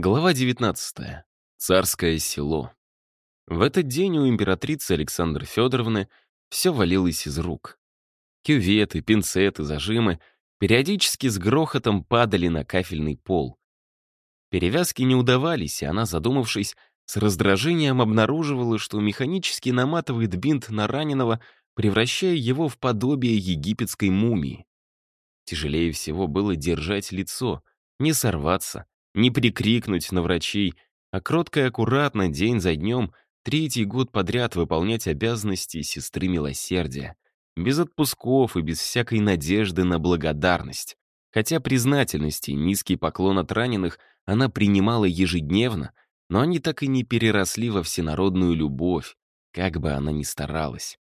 Глава 19. Царское село. В этот день у императрицы Александры Федоровны все валилось из рук. Кюветы, пинцеты, зажимы периодически с грохотом падали на кафельный пол. Перевязки не удавались, и она, задумавшись, с раздражением обнаруживала, что механически наматывает бинт на раненого, превращая его в подобие египетской мумии. Тяжелее всего было держать лицо, не сорваться, не прикрикнуть на врачей, а кротко и аккуратно, день за днем, третий год подряд выполнять обязанности сестры милосердия, без отпусков и без всякой надежды на благодарность. Хотя признательности и низкий поклон от раненых она принимала ежедневно, но они так и не переросли во всенародную любовь, как бы она ни старалась.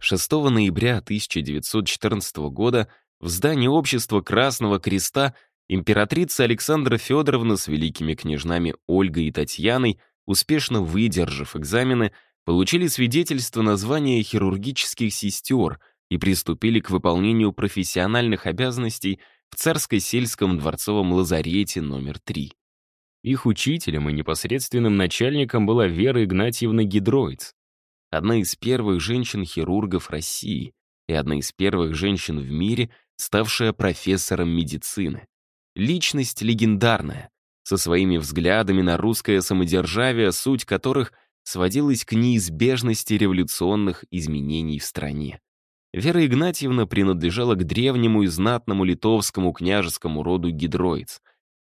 6 ноября 1914 года в здании Общества Красного Креста Императрица Александра Федоровна с великими княжнами Ольгой и Татьяной, успешно выдержав экзамены, получили свидетельство на звание хирургических сестер и приступили к выполнению профессиональных обязанностей в Царско-сельском дворцовом лазарете номер 3. Их учителем и непосредственным начальником была Вера Игнатьевна Гидроиц, одна из первых женщин-хирургов России и одна из первых женщин в мире, ставшая профессором медицины. Личность легендарная, со своими взглядами на русское самодержавие, суть которых сводилась к неизбежности революционных изменений в стране. Вера Игнатьевна принадлежала к древнему и знатному литовскому княжескому роду Гидроиц.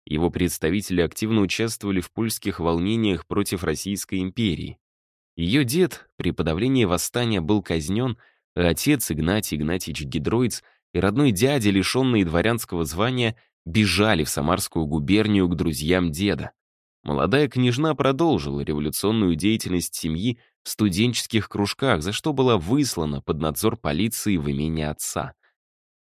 Его представители активно участвовали в польских волнениях против Российской империи. Ее дед при подавлении восстания был казнен, а отец Игнатий Игнатьевич Гидроиц и родной дядя, лишенный дворянского звания, бежали в Самарскую губернию к друзьям деда. Молодая княжна продолжила революционную деятельность семьи в студенческих кружках, за что была выслана под надзор полиции в имени отца.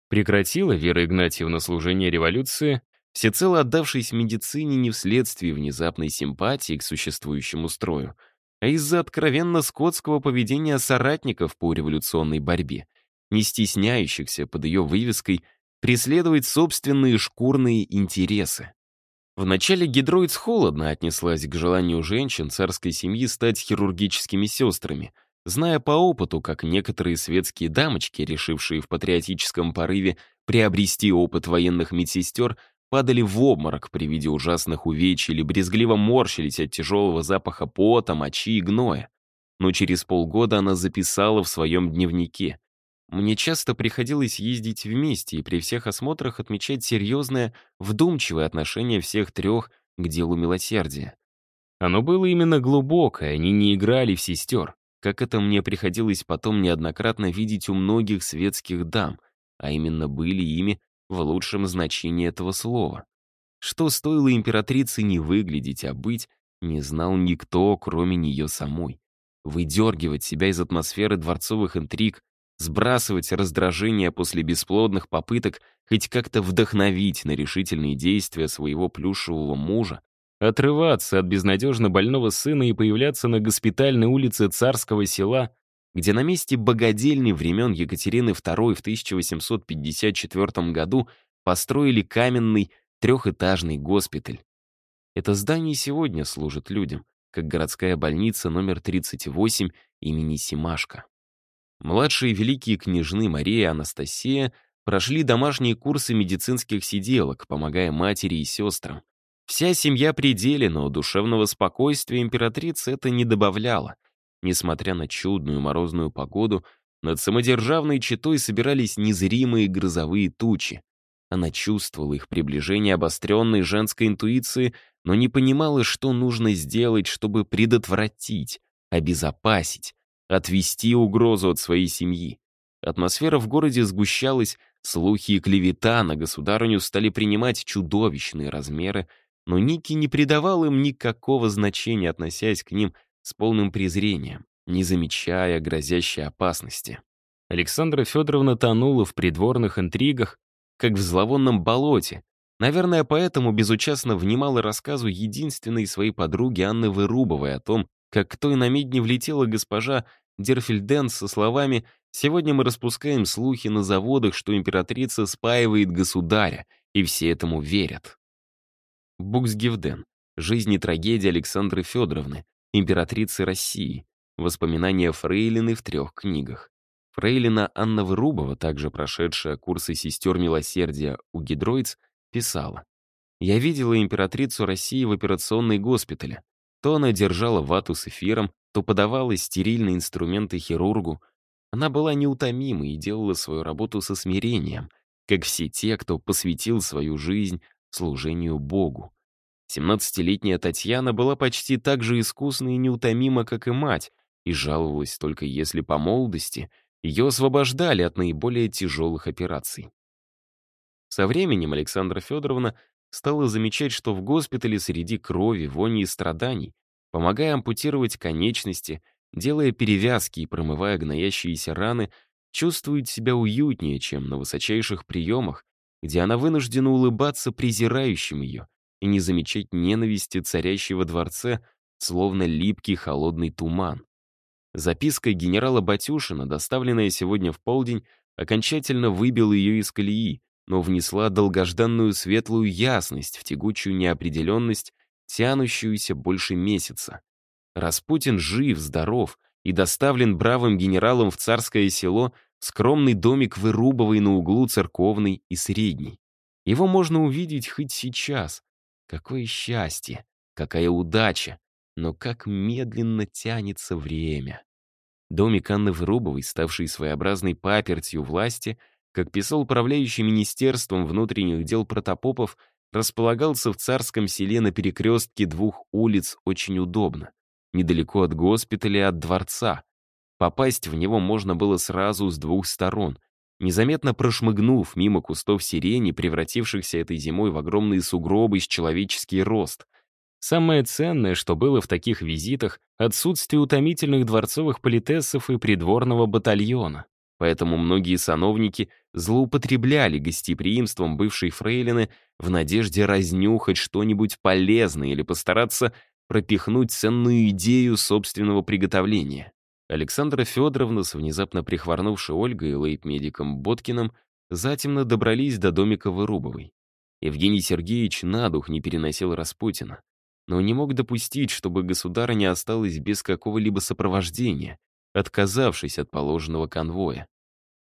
Прекратила Вера Игнатьевна служение революции, всецело отдавшись медицине не вследствие внезапной симпатии к существующему строю, а из-за откровенно скотского поведения соратников по революционной борьбе, не стесняющихся под ее вывеской преследовать собственные шкурные интересы. Вначале гидроиц холодно отнеслась к желанию женщин царской семьи стать хирургическими сестрами, зная по опыту, как некоторые светские дамочки, решившие в патриотическом порыве приобрести опыт военных медсестер, падали в обморок при виде ужасных увечий или брезгливо морщились от тяжелого запаха пота, мочи и гноя. Но через полгода она записала в своем дневнике. Мне часто приходилось ездить вместе и при всех осмотрах отмечать серьезное, вдумчивое отношение всех трех к делу милосердия. Оно было именно глубокое, они не играли в сестер, как это мне приходилось потом неоднократно видеть у многих светских дам, а именно были ими в лучшем значении этого слова. Что стоило императрице не выглядеть, а быть, не знал никто, кроме нее самой. Выдергивать себя из атмосферы дворцовых интриг, сбрасывать раздражение после бесплодных попыток хоть как-то вдохновить на решительные действия своего плюшевого мужа, отрываться от безнадежно больного сына и появляться на госпитальной улице царского села, где на месте богадельни времен Екатерины II в 1854 году построили каменный трехэтажный госпиталь. Это здание сегодня служит людям, как городская больница номер 38 имени Симашко. Младшие великие княжны Мария и Анастасия прошли домашние курсы медицинских сиделок, помогая матери и сестрам. Вся семья пределе, но душевного спокойствия императрицы это не добавляло. Несмотря на чудную морозную погоду, над самодержавной четой собирались незримые грозовые тучи. Она чувствовала их приближение обостренной женской интуиции, но не понимала, что нужно сделать, чтобы предотвратить, обезопасить, отвести угрозу от своей семьи. Атмосфера в городе сгущалась, слухи и клевета на государыню стали принимать чудовищные размеры, но Ники не придавал им никакого значения, относясь к ним с полным презрением, не замечая грозящей опасности. Александра Федоровна тонула в придворных интригах, как в зловонном болоте. Наверное, поэтому безучастно внимала рассказу единственной своей подруги Анны Вырубовой о том, как к той на медне влетела госпожа Дерфельден со словами «Сегодня мы распускаем слухи на заводах, что императрица спаивает государя, и все этому верят». Буксгивден «Жизнь и трагедия Александры Федоровны, императрицы России. Воспоминания Фрейлины в трех книгах». Фрейлина Анна Вырубова, также прошедшая курсы сестер милосердия у Гидроиц, писала. «Я видела императрицу России в операционной госпитале. То она держала вату с эфиром, то подавала стерильные инструменты хирургу. Она была неутомима и делала свою работу со смирением, как все те, кто посвятил свою жизнь служению Богу. Семнадцатилетняя Татьяна была почти так же искусна и неутомима, как и мать, и жаловалась только если по молодости — ее освобождали от наиболее тяжелых операций. Со временем Александра Федоровна стала замечать, что в госпитале среди крови, вони и страданий, помогая ампутировать конечности, делая перевязки и промывая гноящиеся раны, чувствует себя уютнее, чем на высочайших приемах, где она вынуждена улыбаться презирающим ее и не замечать ненависти царящего дворце, словно липкий холодный туман. Записка генерала Батюшина, доставленная сегодня в полдень, окончательно выбила ее из колеи, но внесла долгожданную светлую ясность в тягучую неопределенность, тянущуюся больше месяца. Распутин жив, здоров и доставлен бравым генералом в царское село скромный домик Вырубовой на углу церковной и средней. Его можно увидеть хоть сейчас. Какое счастье, какая удача, но как медленно тянется время. Домик Анны Врубовой, ставший своеобразной папертью власти, как писал управляющий Министерством внутренних дел Протопопов, располагался в царском селе на перекрестке двух улиц очень удобно, недалеко от госпиталя и от дворца. Попасть в него можно было сразу с двух сторон, незаметно прошмыгнув мимо кустов сирени, превратившихся этой зимой в огромные сугробы с человеческий рост, Самое ценное, что было в таких визитах, отсутствие утомительных дворцовых политессов и придворного батальона. Поэтому многие сановники злоупотребляли гостеприимством бывшей фрейлины в надежде разнюхать что-нибудь полезное или постараться пропихнуть ценную идею собственного приготовления. Александра Федоровна с внезапно прихворнувшей Ольгой и лейб-медиком Боткиным затемно добрались до домика Вырубовой. Евгений Сергеевич на дух не переносил Распутина но не мог допустить, чтобы государыня осталась без какого-либо сопровождения, отказавшись от положенного конвоя.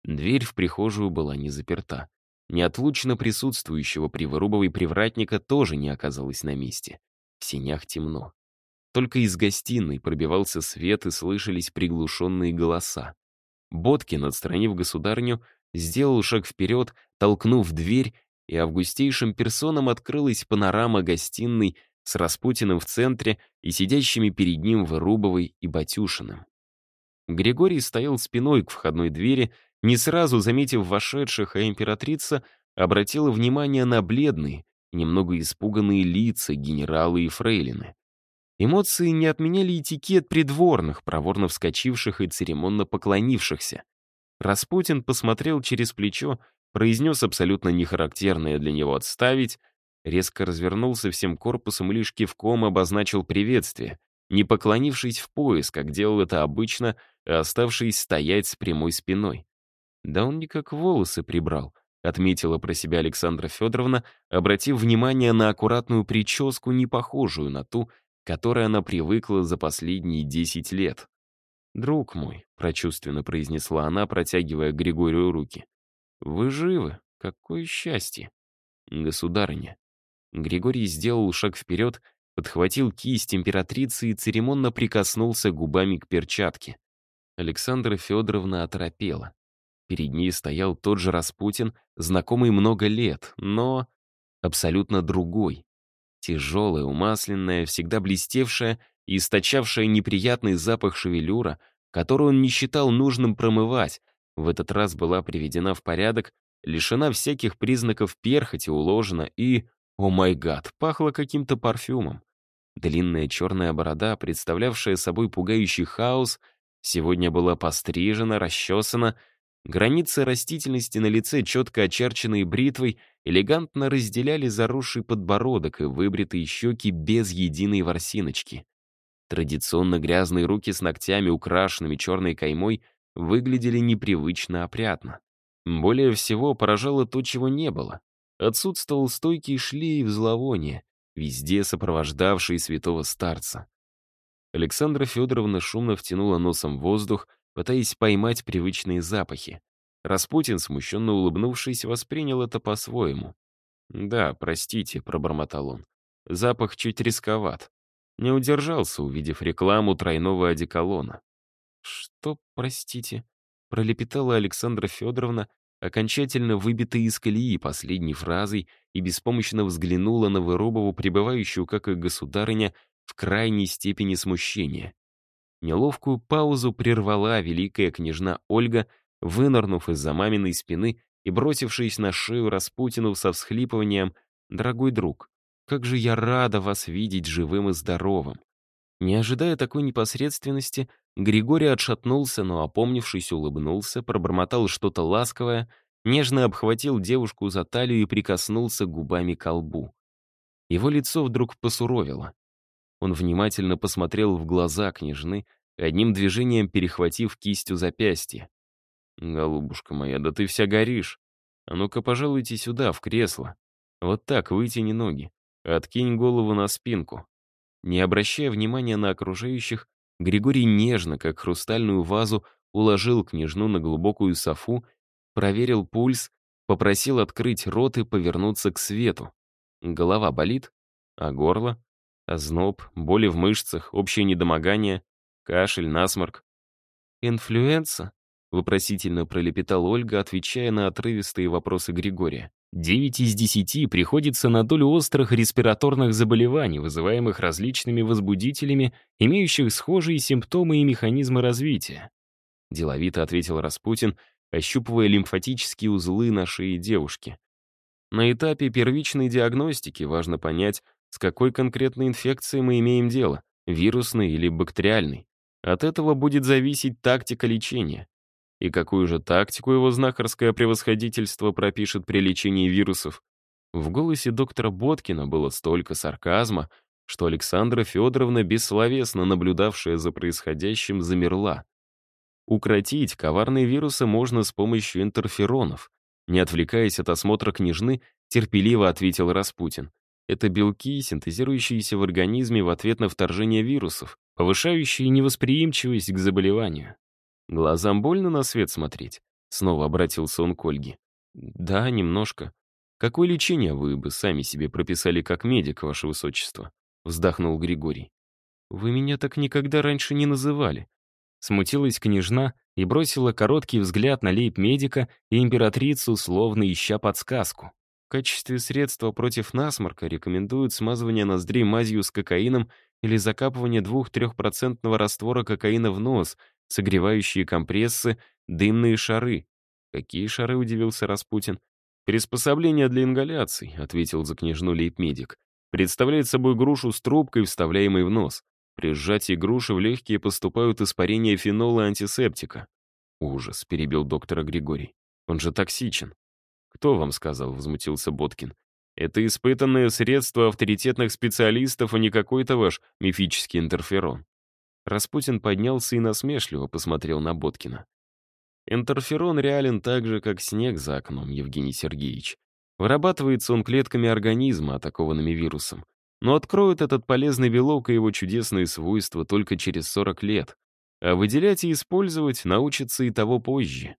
Дверь в прихожую была не заперта. Неотлучно присутствующего при Вырубовой привратника тоже не оказалось на месте. В сенях темно. Только из гостиной пробивался свет и слышались приглушенные голоса. Боткин, отстранив государню, сделал шаг вперед, толкнув дверь, и августейшим персонам открылась панорама гостиной с Распутиным в центре и сидящими перед ним Вырубовой и Батюшиным. Григорий стоял спиной к входной двери, не сразу заметив вошедших, а императрица обратила внимание на бледные, немного испуганные лица генерала и фрейлины. Эмоции не отменяли этикет придворных, проворно вскочивших и церемонно поклонившихся. Распутин посмотрел через плечо, произнес абсолютно нехарактерное для него «отставить», резко развернулся всем корпусом и лишь кивком обозначил приветствие, не поклонившись в пояс, как делал это обычно, а оставшись стоять с прямой спиной. Да он никак волосы прибрал, отметила про себя Александра Федоровна, обратив внимание на аккуратную прическу, не похожую на ту, которой она привыкла за последние десять лет. «Друг мой», — прочувственно произнесла она, протягивая Григорию руки, — «вы живы? Какое счастье!» «Государыня, Григорий сделал шаг вперед, подхватил кисть императрицы и церемонно прикоснулся губами к перчатке. Александра Федоровна оторопела. Перед ней стоял тот же Распутин, знакомый много лет, но абсолютно другой. Тяжелая, умасленная, всегда блестевшая и источавшая неприятный запах шевелюра, которую он не считал нужным промывать, в этот раз была приведена в порядок, лишена всяких признаков перхоти, уложена и о май гад, пахло каким-то парфюмом. Длинная черная борода, представлявшая собой пугающий хаос, сегодня была пострижена, расчесана, границы растительности на лице, четко очерченные бритвой, элегантно разделяли заросший подбородок и выбритые щеки без единой ворсиночки. Традиционно грязные руки с ногтями, украшенными черной каймой, выглядели непривычно опрятно. Более всего поражало то, чего не было. Отсутствовал стойкий шлейф зловония, везде сопровождавший святого старца. Александра Федоровна шумно втянула носом воздух, пытаясь поймать привычные запахи. Распутин, смущенно улыбнувшись, воспринял это по-своему. «Да, простите», — пробормотал он. «Запах чуть рисковат. Не удержался, увидев рекламу тройного одеколона». «Что, простите?» — пролепетала Александра Федоровна, окончательно выбитая из колеи последней фразой и беспомощно взглянула на Вырубову, пребывающую, как и государыня, в крайней степени смущения. Неловкую паузу прервала великая княжна Ольга, вынырнув из-за маминой спины и бросившись на шею Распутину со всхлипыванием «Дорогой друг, как же я рада вас видеть живым и здоровым!» Не ожидая такой непосредственности, Григорий отшатнулся, но, опомнившись, улыбнулся, пробормотал что-то ласковое, нежно обхватил девушку за талию и прикоснулся губами к лбу. Его лицо вдруг посуровило. Он внимательно посмотрел в глаза княжны, одним движением перехватив кистью запястья. «Голубушка моя, да ты вся горишь. А ну-ка, пожалуйте сюда, в кресло. Вот так, вытяни ноги. Откинь голову на спинку». Не обращая внимания на окружающих, Григорий нежно, как хрустальную вазу, уложил княжну на глубокую софу, проверил пульс, попросил открыть рот и повернуться к свету. Голова болит, а горло? Озноб, боли в мышцах, общее недомогание, кашель, насморк. «Инфлюенса?» — вопросительно пролепетала Ольга, отвечая на отрывистые вопросы Григория. Девять из десяти приходится на долю острых респираторных заболеваний, вызываемых различными возбудителями, имеющих схожие симптомы и механизмы развития. Деловито ответил Распутин, ощупывая лимфатические узлы на шее девушки. На этапе первичной диагностики важно понять, с какой конкретной инфекцией мы имеем дело, вирусной или бактериальной. От этого будет зависеть тактика лечения. И какую же тактику его знахарское превосходительство пропишет при лечении вирусов? В голосе доктора Боткина было столько сарказма, что Александра Федоровна, бессловесно наблюдавшая за происходящим, замерла. Укротить коварные вирусы можно с помощью интерферонов. Не отвлекаясь от осмотра княжны, терпеливо ответил Распутин. Это белки, синтезирующиеся в организме в ответ на вторжение вирусов, повышающие невосприимчивость к заболеванию. «Глазам больно на свет смотреть?» Снова обратился он к Ольге. «Да, немножко. Какое лечение вы бы сами себе прописали как медик, ваше высочество?» Вздохнул Григорий. «Вы меня так никогда раньше не называли». Смутилась княжна и бросила короткий взгляд на лейб-медика и императрицу, словно ища подсказку. В качестве средства против насморка рекомендуют смазывание ноздрей мазью с кокаином или закапывание 2-3% раствора кокаина в нос, согревающие компрессы, дымные шары. «Какие шары?» — удивился Распутин. «Приспособление для ингаляций», — ответил за княжну лейб-медик. «Представляет собой грушу с трубкой, вставляемой в нос. При сжатии груши в легкие поступают испарения фенола антисептика». «Ужас», — перебил доктора Григорий. «Он же токсичен». «Кто вам сказал?» — возмутился Боткин. «Это испытанное средство авторитетных специалистов, а не какой-то ваш мифический интерферон». Распутин поднялся и насмешливо посмотрел на Боткина. Интерферон реален так же, как снег за окном, Евгений Сергеевич. Вырабатывается он клетками организма, атакованными вирусом. Но откроют этот полезный белок и его чудесные свойства только через 40 лет. А выделять и использовать научатся и того позже.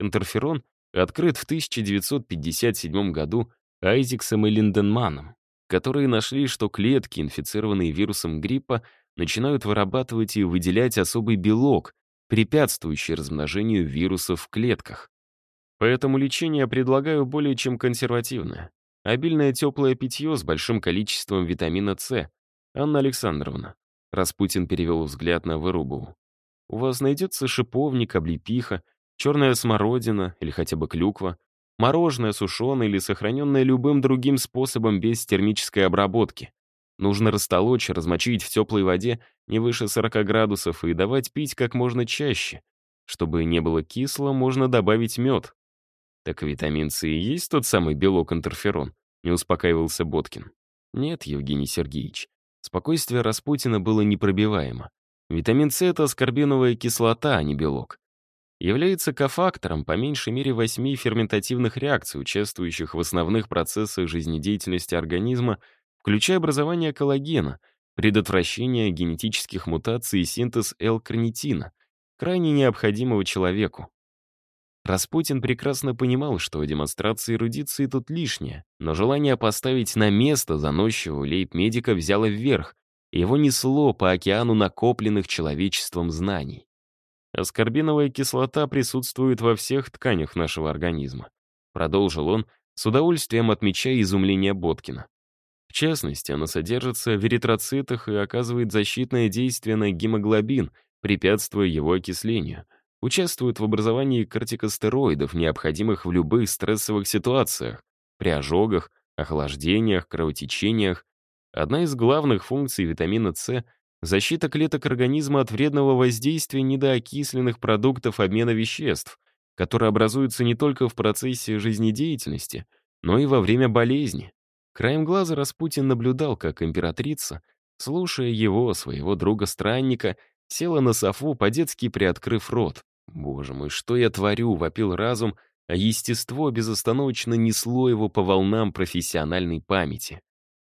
Интерферон открыт в 1957 году Айзексом и Линденманом, которые нашли, что клетки, инфицированные вирусом гриппа, начинают вырабатывать и выделять особый белок, препятствующий размножению вирусов в клетках. Поэтому лечение предлагаю более чем консервативное. Обильное теплое питье с большим количеством витамина С. Анна Александровна. Распутин перевел взгляд на Вырубову. У вас найдется шиповник, облепиха, черная смородина или хотя бы клюква, мороженое, сушеное или сохраненное любым другим способом без термической обработки. Нужно растолочь, размочить в теплой воде не выше 40 градусов и давать пить как можно чаще. Чтобы не было кисло, можно добавить мед. Так витамин С и есть тот самый белок интерферон, не успокаивался Боткин. Нет, Евгений Сергеевич. Спокойствие Распутина было непробиваемо. Витамин С — это аскорбиновая кислота, а не белок. Является кофактором по меньшей мере восьми ферментативных реакций, участвующих в основных процессах жизнедеятельности организма включая образование коллагена, предотвращение генетических мутаций и синтез L-карнитина, крайне необходимого человеку. Распутин прекрасно понимал, что демонстрация эрудиции тут лишняя, но желание поставить на место заносчивого лейб-медика взяло вверх, и его несло по океану накопленных человечеством знаний. Аскорбиновая кислота присутствует во всех тканях нашего организма. Продолжил он, с удовольствием отмечая изумление Боткина. В частности, она содержится в эритроцитах и оказывает защитное действие на гемоглобин, препятствуя его окислению. Участвует в образовании кортикостероидов, необходимых в любых стрессовых ситуациях, при ожогах, охлаждениях, кровотечениях. Одна из главных функций витамина С — защита клеток организма от вредного воздействия недоокисленных продуктов обмена веществ, которые образуются не только в процессе жизнедеятельности, но и во время болезни. Краем глаза Распутин наблюдал, как императрица, слушая его, своего друга-странника, села на софу, по-детски приоткрыв рот. «Боже мой, что я творю?» — вопил разум, а естество безостановочно несло его по волнам профессиональной памяти.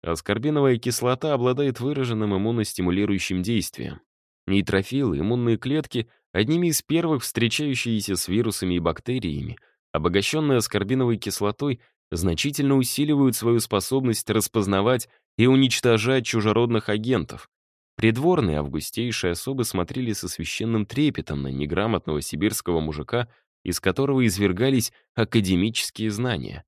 Аскорбиновая кислота обладает выраженным иммуностимулирующим действием. Нейтрофилы, иммунные клетки — одними из первых встречающиеся с вирусами и бактериями, обогащенные аскорбиновой кислотой, значительно усиливают свою способность распознавать и уничтожать чужеродных агентов. Придворные августейшие особы смотрели со священным трепетом на неграмотного сибирского мужика, из которого извергались академические знания.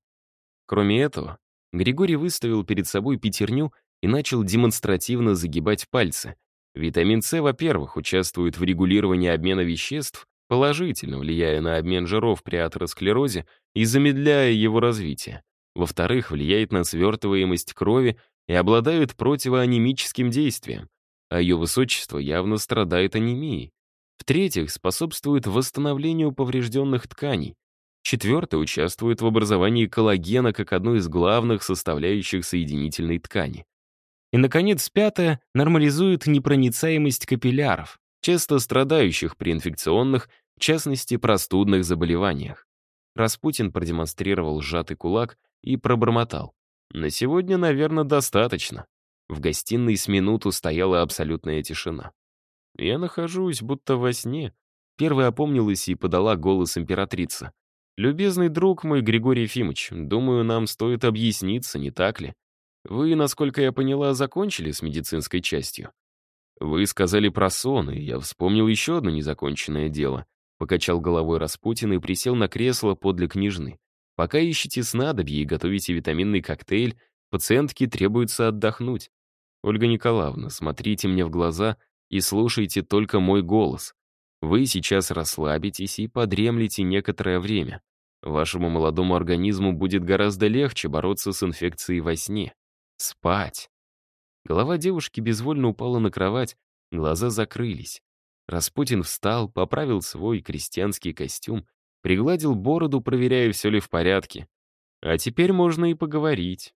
Кроме этого, Григорий выставил перед собой пятерню и начал демонстративно загибать пальцы. Витамин С, во-первых, участвует в регулировании обмена веществ, положительно влияя на обмен жиров при атеросклерозе и замедляя его развитие. Во-вторых, влияет на свертываемость крови и обладает противоанемическим действием, а ее высочество явно страдает анемией. В-третьих, способствует восстановлению поврежденных тканей. Четвертое, участвует в образовании коллагена как одной из главных составляющих соединительной ткани. И, наконец, пятое, нормализует непроницаемость капилляров, часто страдающих при инфекционных, в частности, простудных заболеваниях. Распутин продемонстрировал сжатый кулак и пробормотал. «На сегодня, наверное, достаточно». В гостиной с минуту стояла абсолютная тишина. «Я нахожусь, будто во сне». Первая опомнилась и подала голос императрица. «Любезный друг мой, Григорий Ефимович, думаю, нам стоит объясниться, не так ли? Вы, насколько я поняла, закончили с медицинской частью?» «Вы сказали про сон, и я вспомнил еще одно незаконченное дело», покачал головой Распутин и присел на кресло подле княжны. «Пока ищете снадобье и готовите витаминный коктейль, пациентке требуется отдохнуть. Ольга Николаевна, смотрите мне в глаза и слушайте только мой голос. Вы сейчас расслабитесь и подремлете некоторое время. Вашему молодому организму будет гораздо легче бороться с инфекцией во сне. Спать. Голова девушки безвольно упала на кровать, глаза закрылись. Распутин встал, поправил свой крестьянский костюм, пригладил бороду, проверяя, все ли в порядке. А теперь можно и поговорить.